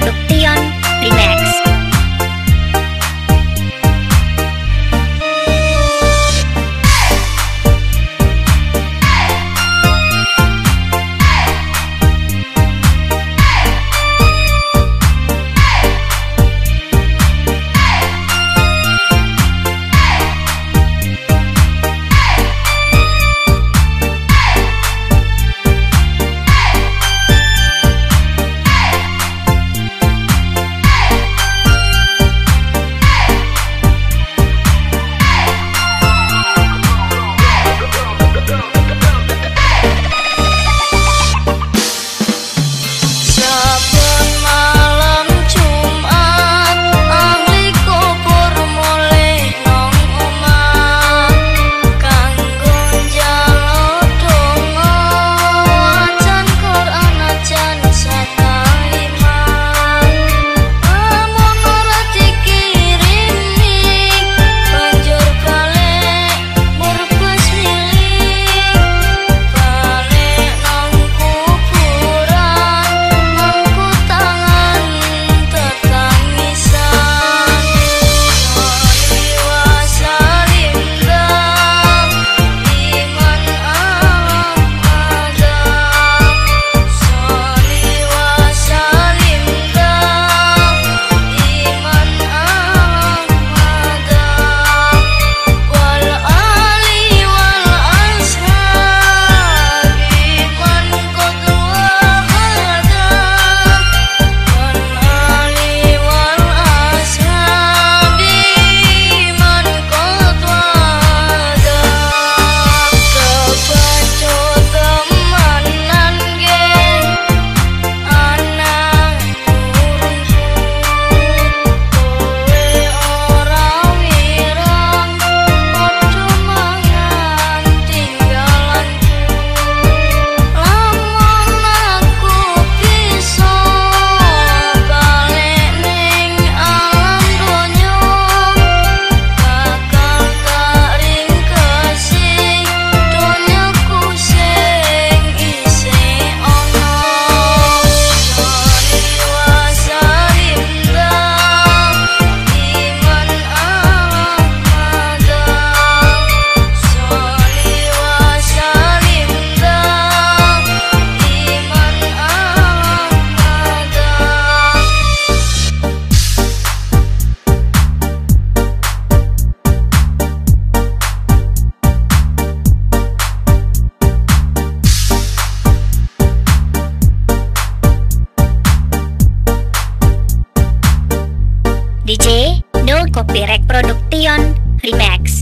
production. DJ No Copyright Production Remix